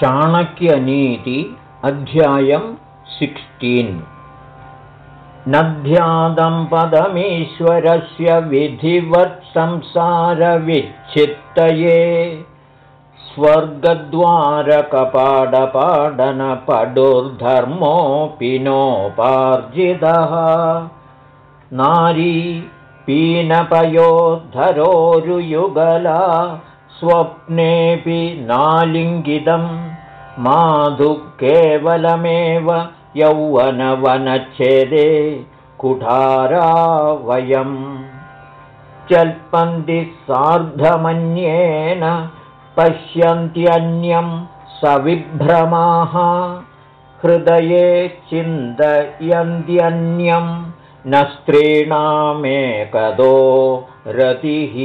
चाणक्यनीति अध्यायं सिक्स्टीन्। नध्यादं पदमीश्वरस्य विधिवत्संसारविच्छित्तये स्वर्गद्वारकपाडपाडनपडुर्धर्मोऽपि नोपार्जितः। नारी पीनपयोद्धरोरुयुगला स्वप्नेऽपि नालिङ्गितं माधु केवलमेव यौवनवनच्छेदे कुठारा वयम्। चल्पन्ति सार्धमन्येन पश्यन्त्यन्यं सविभ्रमाः। हृदये चिन्तयन्त्यन्यं न स्त्रीणामेकदो रतिः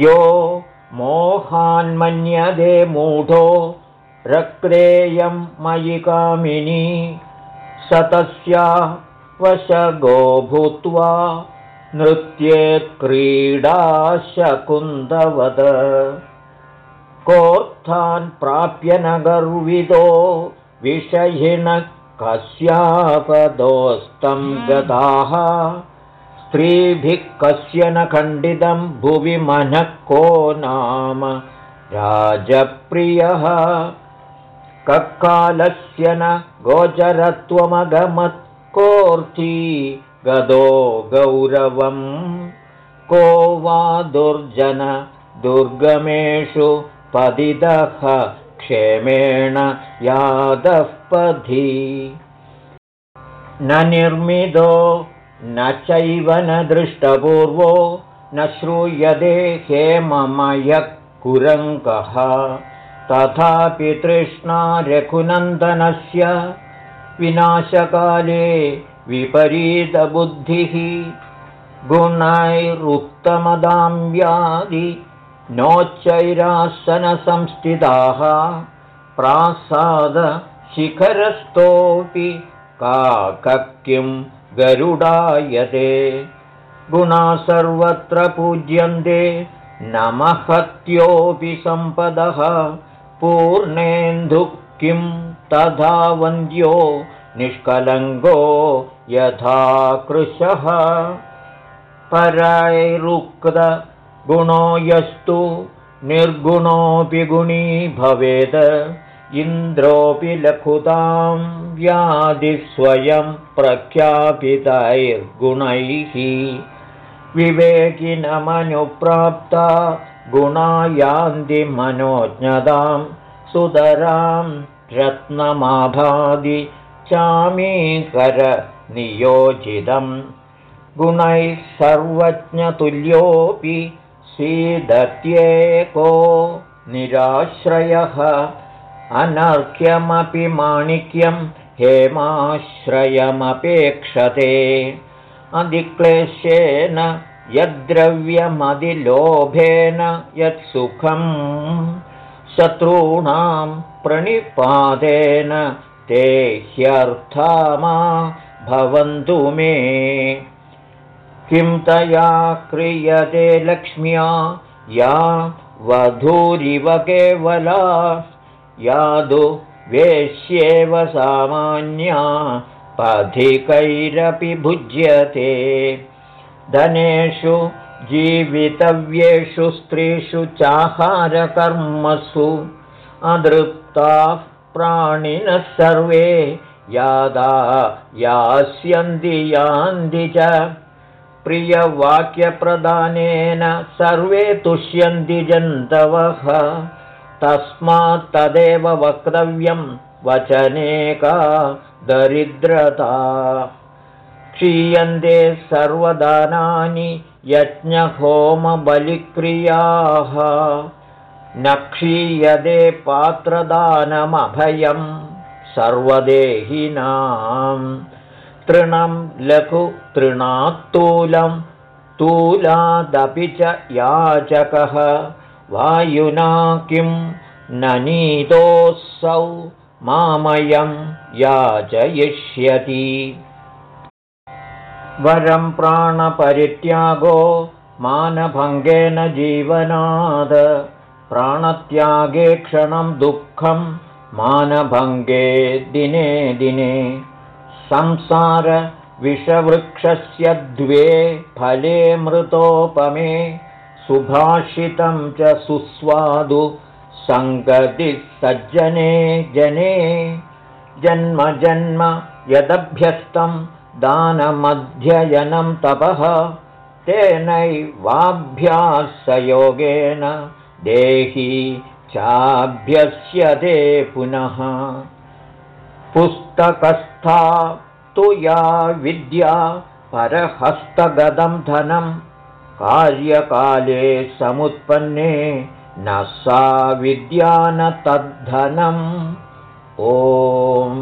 यो मोहान्मन्यदे मूढो रक्रेयं मयि कामिनी स तस्या वशगो भूत्वा नृत्ये क्रीडाशकुन्दवद कोत्थान् प्राप्य न गर्विदो विषयिणः कस्यापदोस्तं गताः स्त्रीभिः कस्य न खण्डितं भुवि मनः को नाम? राजप्रियः। कक्कालस्य न गोचरत्वमगमत् कोऽर्थी? गदो गौरवम् को वा दुर्जन दुर्गमेषु पदिदः? क्षेमेण यादः पथि। न निर्मिदो न चैव न दृष्टपूर्वो न श्रूयते हेममयः कुरङ्कः तथापि तृष्णा रघुनन्दनस्य विनाशकाले विपरीतबुद्धिः गुणैरुत्तमदां व्याधि नोच्चैरासनसंस्थिताः प्रासादशिखरस्थोऽपि काकक्किं गरुडायते। गुणा सर्वत्र पूज्यन्ते। नमहत्योऽपि सम्पदः। पूर्णेन्दुः किं तथा वन्द्यो। निष्कलङ्गो यथा कृशः। परैरुक्तगुणो यस्तु। निर्गुणोऽपि गुणी भवेद इन्द्रोऽपि लघुतां व्याधिस्वयं प्रख्यापितैर्गुणैः। विवेकिनमनुप्राप्ता गुणा यान्ति मनोज्ञतां सुतरां रत्नमाभादि चामीकरनियोजितं गुणैः सर्वज्ञतुल्योऽपि सीदत्येको निराश्रयः अनर्घ्यमपि माणिक्यं हेमाश्रयमपेक्षते। अधिक्लेशेन यद्द्रव्यमधिलोभेन यत्सुखम् शत्रूणां प्रणिपादेन ते ह्यर्थामा भवन्तु मे। किं तया क्रियते लक्ष्म्या या वधूरिव केवला यादु वेश्येव सामान्या पथिकैरपि भुज्यते। धनेषु जीवितव्येषु स्त्रीषु चाहारकर्मसु अदृप्ताः प्राणिनः सर्वे यादा यास्यन्ति यान्ति च। प्रियवाक्यप्रदानेन सर्वे तुष्यन्ति जन्तवः तस्मात् तदेव वक्तव्यं वचनेका दरिद्रता। क्षीयन्ते सर्वदानानि यज्ञहोमबलिक्रियाः। न क्षीयते पात्रदानमभयं सर्वदेहिनां। तृणं लघु तृणात्तूलं तूलादपि च याचकः वायुना किं न नीतोऽसौ मामयं याचयिष्यति। वरं प्राणपरित्यागो मानभङ्गेन जीवनाद प्राणत्यागे क्षणं दुःखं मानभङ्गे दिने दिने। संसारविषवृक्षस्य द्वे फले मृतोपमे सुभाषितं च सुस्वादु सङ्गतिः सज्जने जने। जन्म जन्म यदभ्यस्तं दानमध्ययनं तपः तेनैवाभ्यासयोगेन देही चाभ्यस्यते पुनः। पुस्तकस्था तु या विद्या परहस्तगतं धनं कार्यकाले समुत्पन्ने न सा विद्या न तद्धनम् ॐ